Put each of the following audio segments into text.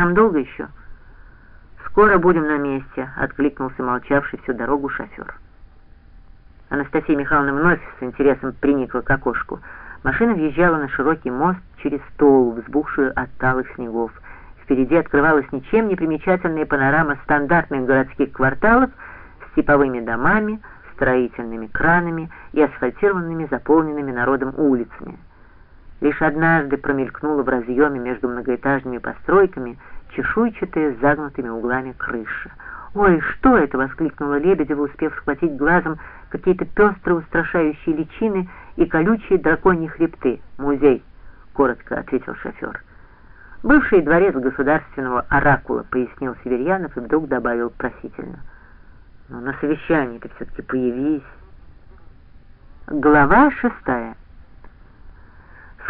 Нам долго еще?» «Скоро будем на месте», — откликнулся молчавший всю дорогу шофер. Анастасия Михайловна вновь с интересом приникла к окошку. Машина въезжала на широкий мост через Толу, взбухшую от талых снегов. Впереди открывалась ничем не примечательная панорама стандартных городских кварталов с типовыми домами, строительными кранами и асфальтированными, заполненными народом улицами. Лишь однажды промелькнула в разъеме между многоэтажными постройками чешуйчатая с загнутыми углами крыша. «Ой, что это!» — воскликнула Лебедева, успев схватить глазом какие-то пестрые устрашающие личины и колючие драконьи хребты. «Музей!» — коротко ответил шофер. «Бывший дворец государственного оракула», — пояснил Северьянов и вдруг добавил просительно. «Но на совещании-то все-таки появись». Глава шестая.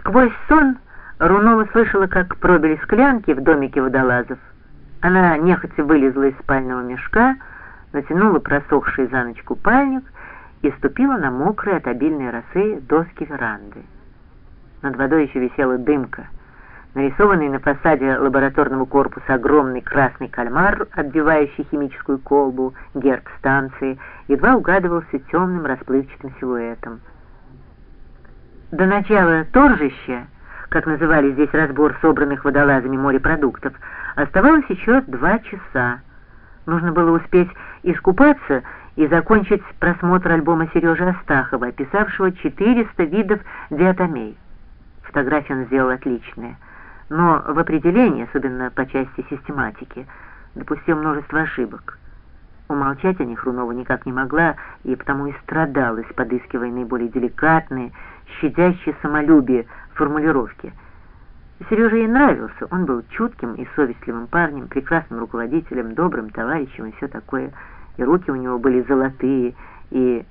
Сквозь сон Рунова слышала, как пробили склянки в домике водолазов. Она нехотя вылезла из спального мешка, натянула просохший за ночь купальник и ступила на мокрые от обильной росы доски веранды. Над водой еще висела дымка. Нарисованный на фасаде лабораторного корпуса огромный красный кальмар, отбивающий химическую колбу, герб станции, едва угадывался темным расплывчатым силуэтом. До начала торжища, как называли здесь разбор собранных водолазами морепродуктов, оставалось еще два часа. Нужно было успеть искупаться и закончить просмотр альбома Сережи Астахова, описавшего 400 видов диатомей. Фотографию он сделал отличные, но в определении, особенно по части систематики, допустил множество ошибок. Умолчать о них Рунова никак не могла, и потому и страдалась, подыскивая наиболее деликатные, щадящие самолюбие формулировки. Сереже ей нравился, он был чутким и совестливым парнем, прекрасным руководителем, добрым товарищем и все такое, и руки у него были золотые, и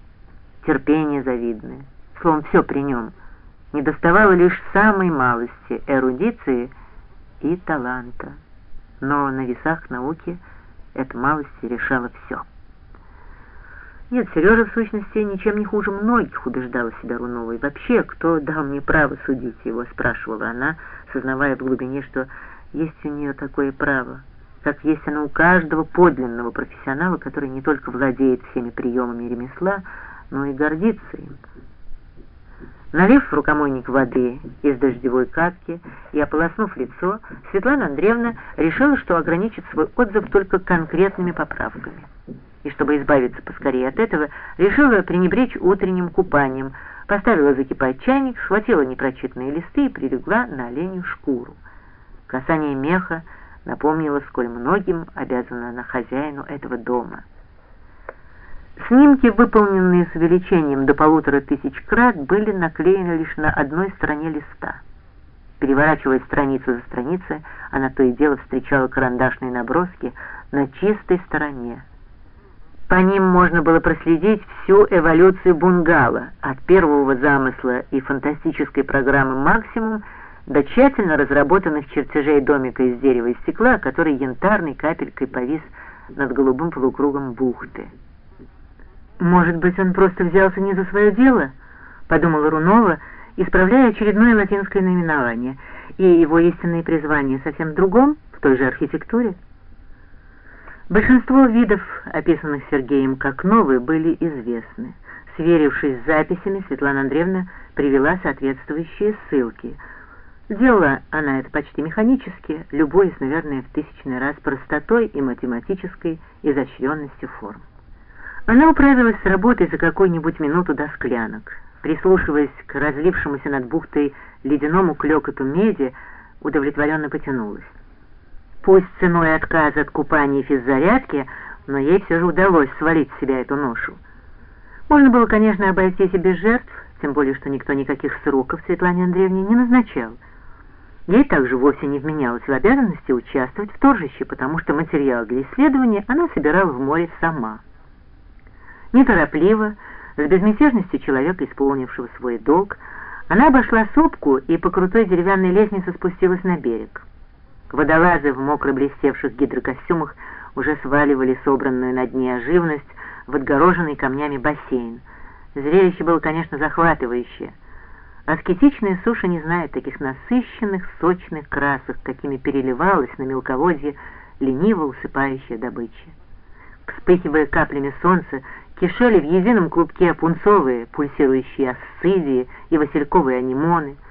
терпение завидное. Словом, все при нем. Не доставало лишь самой малости эрудиции и таланта. Но на весах науки эта малость решала все. Нет, Сережа, в сущности, ничем не хуже многих, убеждала себя Рунова. И вообще, кто дал мне право судить его, спрашивала она, сознавая в глубине, что есть у нее такое право, как есть оно у каждого подлинного профессионала, который не только владеет всеми приемами ремесла, но и гордится им. Налив в рукомойник воды из дождевой катки и ополоснув лицо, Светлана Андреевна решила, что ограничит свой отзыв только конкретными поправками и, чтобы избавиться поскорее от этого, решила пренебречь утренним купанием, поставила закипать чайник, схватила непрочитанные листы и прилегла на оленью шкуру. Касание меха напомнило, сколь многим обязана она хозяину этого дома. Снимки, выполненные с увеличением до полутора тысяч крат, были наклеены лишь на одной стороне листа. Переворачивая страницу за страницей, она то и дело встречала карандашные наброски на чистой стороне, по ним можно было проследить всю эволюцию бунгало, от первого замысла и фантастической программы «Максимум» до тщательно разработанных чертежей домика из дерева и стекла, который янтарной капелькой повис над голубым полукругом бухты. «Может быть, он просто взялся не за свое дело?» — подумала Рунова, исправляя очередное латинское наименование, и его истинное призвание совсем в другом, в той же архитектуре. Большинство видов, описанных Сергеем как новые, были известны. Сверившись с записями, Светлана Андреевна привела соответствующие ссылки. Делала она это почти механически, любуясь, наверное, в тысячный раз простотой и математической изощренностью форм. Она управилась с работой за какую-нибудь минуту до склянок. Прислушиваясь к разлившемуся над бухтой ледяному клёкоту меди, удовлетворенно потянулась. Пусть ценой отказа от купания и физзарядки, но ей все же удалось свалить с себя эту ношу. Можно было, конечно, обойтись и без жертв, тем более, что никто никаких сроков Светлане Андреевне не назначал. Ей также вовсе не вменялось в обязанности участвовать в торжище, потому что материал для исследования она собирала в море сама. Неторопливо, с безмятежностью человека, исполнившего свой долг, она обошла сопку и по крутой деревянной лестнице спустилась на берег. Водолазы в мокро блестевших гидрокостюмах уже сваливали собранную на дне живность в отгороженный камнями бассейн. Зрелище было, конечно, захватывающее. Аскетичная суша не знает таких насыщенных, сочных красок, какими переливалась на мелководье лениво усыпающая добыча. Вспыхивая каплями солнца, кишели в едином клубке пунцовые, пульсирующие ассидии и васильковые анимоны —